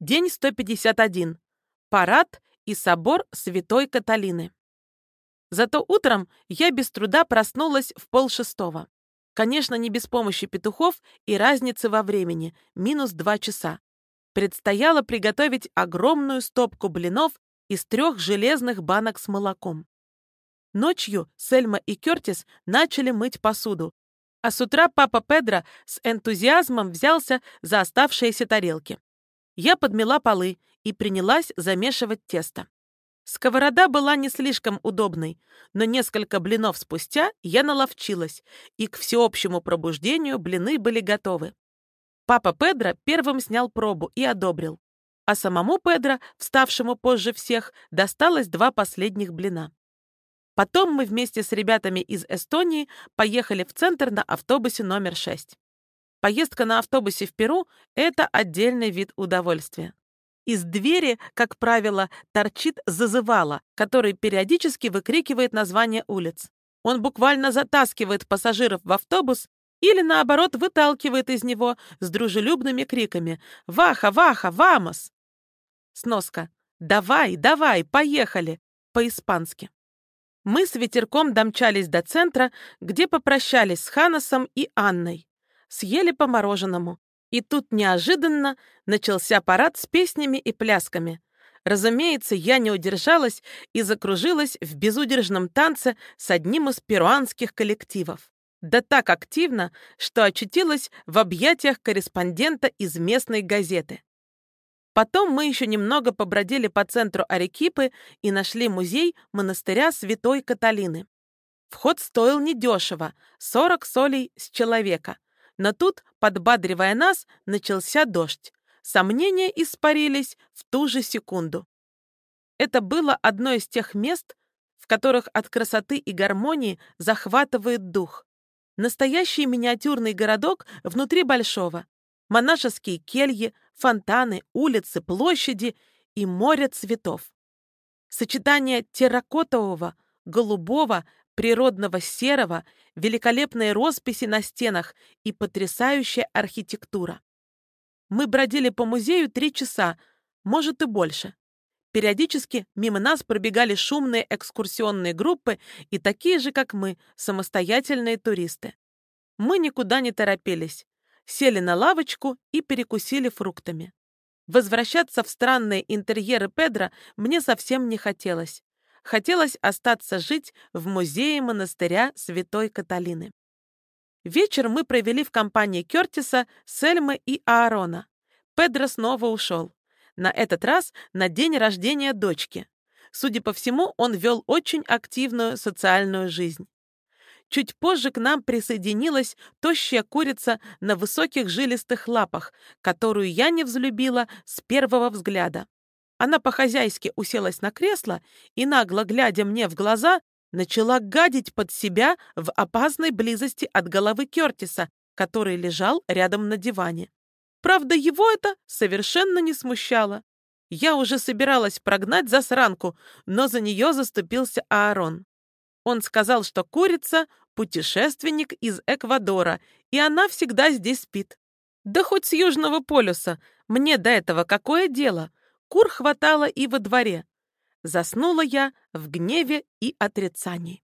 День 151. Парад и собор Святой Каталины. Зато утром я без труда проснулась в полшестого. Конечно, не без помощи петухов и разницы во времени, минус два часа. Предстояло приготовить огромную стопку блинов из трех железных банок с молоком. Ночью Сельма и Кертис начали мыть посуду, а с утра папа Педро с энтузиазмом взялся за оставшиеся тарелки. Я подмела полы и принялась замешивать тесто. Сковорода была не слишком удобной, но несколько блинов спустя я наловчилась, и к всеобщему пробуждению блины были готовы. Папа Педро первым снял пробу и одобрил, а самому Педро, вставшему позже всех, досталось два последних блина. Потом мы вместе с ребятами из Эстонии поехали в центр на автобусе номер 6. Поездка на автобусе в Перу – это отдельный вид удовольствия. Из двери, как правило, торчит зазывало, который периодически выкрикивает название улиц. Он буквально затаскивает пассажиров в автобус или, наоборот, выталкивает из него с дружелюбными криками «Ваха, ваха, вамос!» Сноска «Давай, давай, поехали!» по-испански. Мы с ветерком домчались до центра, где попрощались с Ханасом и Анной съели по мороженому. И тут неожиданно начался парад с песнями и плясками. Разумеется, я не удержалась и закружилась в безудержном танце с одним из перуанских коллективов. Да так активно, что очутилась в объятиях корреспондента из местной газеты. Потом мы еще немного побродили по центру Арекипы и нашли музей монастыря Святой Каталины. Вход стоил недешево — 40 солей с человека — но тут, подбадривая нас, начался дождь. Сомнения испарились в ту же секунду. Это было одно из тех мест, в которых от красоты и гармонии захватывает дух. Настоящий миниатюрный городок внутри большого. Монашеские кельи, фонтаны, улицы, площади и море цветов. Сочетание терракотового, голубого, природного серого, великолепные росписи на стенах и потрясающая архитектура. Мы бродили по музею три часа, может и больше. Периодически мимо нас пробегали шумные экскурсионные группы и такие же, как мы, самостоятельные туристы. Мы никуда не торопились, сели на лавочку и перекусили фруктами. Возвращаться в странные интерьеры Педро мне совсем не хотелось хотелось остаться жить в музее монастыря Святой Каталины. Вечер мы провели в компании Кертиса, Сельмы и Аарона. Педро снова ушел. На этот раз на день рождения дочки. Судя по всему, он вел очень активную социальную жизнь. Чуть позже к нам присоединилась тощая курица на высоких жилистых лапах, которую я не взлюбила с первого взгляда. Она по-хозяйски уселась на кресло и, нагло глядя мне в глаза, начала гадить под себя в опасной близости от головы Кертиса, который лежал рядом на диване. Правда, его это совершенно не смущало. Я уже собиралась прогнать засранку, но за нее заступился Аарон. Он сказал, что курица — путешественник из Эквадора, и она всегда здесь спит. Да хоть с Южного полюса, мне до этого какое дело? Кур хватало и во дворе. Заснула я в гневе и отрицании.